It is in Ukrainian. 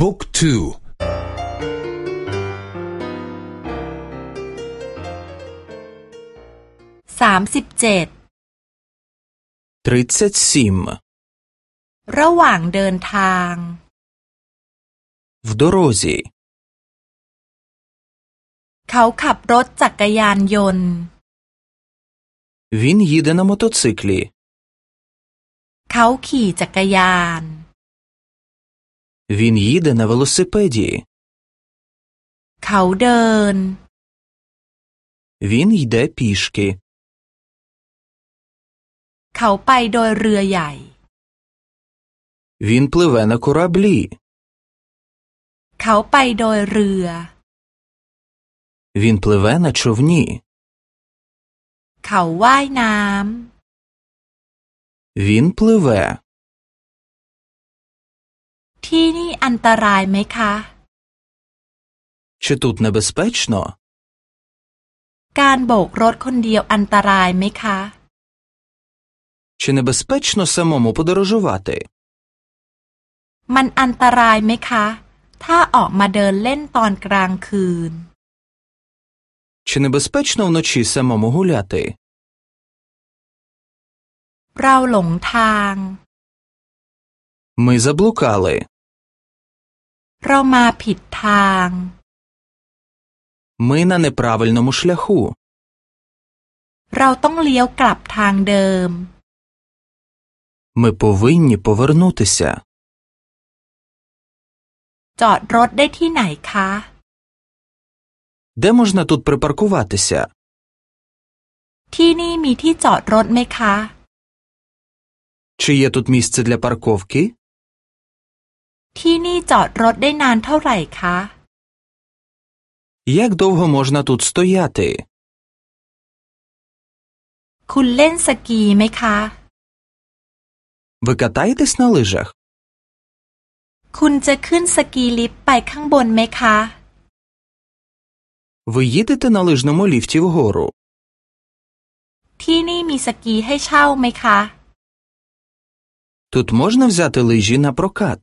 บุ๊กทู สามสิบเจ็ด 37. ระหว่างเดินทาง В дорозі. เขาขับรถจักรยานยนต์ Він їде на мотоциклі. เขาขี่จักรยาน Він їде на велосипеді. Кауден. Він йде пішки. Каупайдойрюяй. Він пливе на кораблі. Каупайдойрюя. Він пливе на човні. Каувайнам. Він пливе. ำ ที่นี่อันตรายไหมคะ Чи тут небезпечно? การโบกรถคนเดียวอันตรายไหมคะ Чи небезпечно самому подорожувати? มันอันตรายไหมคะ ถ้าออกมาเดินเล่นตอนกลางคืน Чи небезпечно вночі самому гуляти? เราหลงทาง Ми заблукали. เรามาผิดทาง Ми на неправильному шляху. เราต้องเลี้ยวกลับทางเดิม Ми повинні повернутися. จอดรถได้ที่ไหนคะ Де можна тут припаркуватися? ที่นี่มีที่จอดรถไหมคะ Чи є тут місце для парковки? ที่นี่จอดรถได้นานเท่าไหร่คะ Як довго можна тут стояти? คุณเล่นสกีไหมคะ Ви катаєтесь на лижах? คุณจะขึ้นสกีลิฟต์ไปข้างบนไหมคะ Ви їдете на лижному ліфті вгору? ที่นี่มีสกีให้เช่าไหมคะ Тут можна взяти лижі на прокат.